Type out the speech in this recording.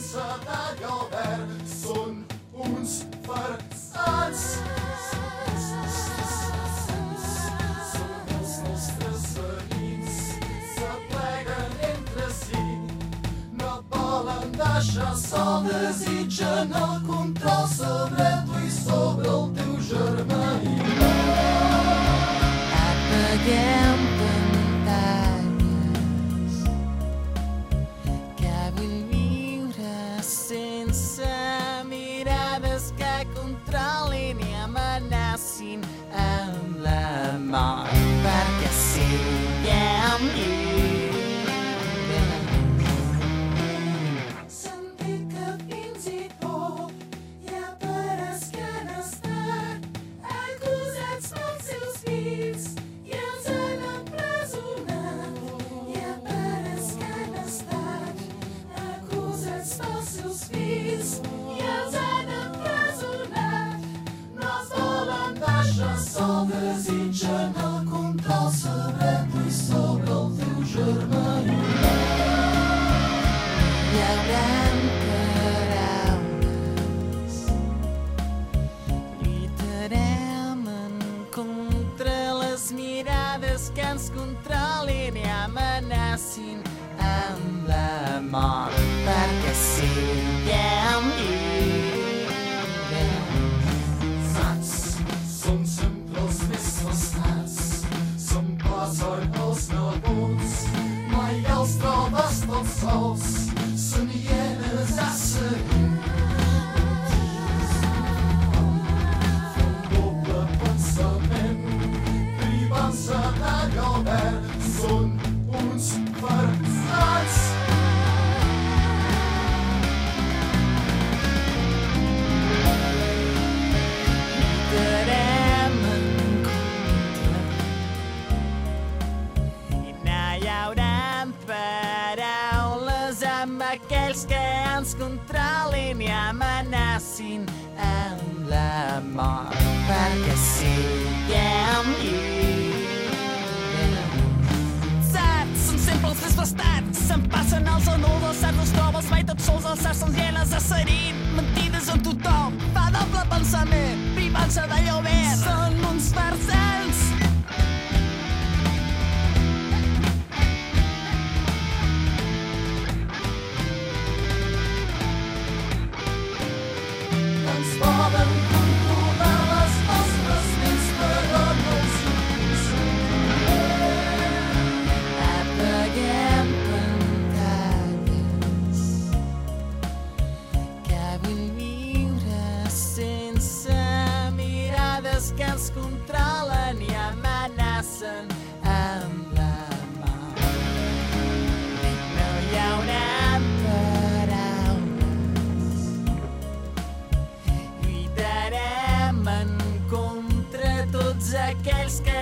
privant-se d'allò verd, són uns farsants. Són entre si, no volen sol, amenacin mirades que ens controlin i amenacin amb la mort perquè siguem lliures. Saps, som sempre els més fascinats, som plaçar els nebuts, mai els trobes tots sols, són hienes controlin i amenacin amb la mort perquè siguem lliures. Són sempre els desbastats, se'n passen els anudos, saps, els trobes mai tots sols, els saps són llenes de serin, mirades que ens controlen i amenacen amb la mort. No hi haurà paraules Lluitarem en contra tots aquells que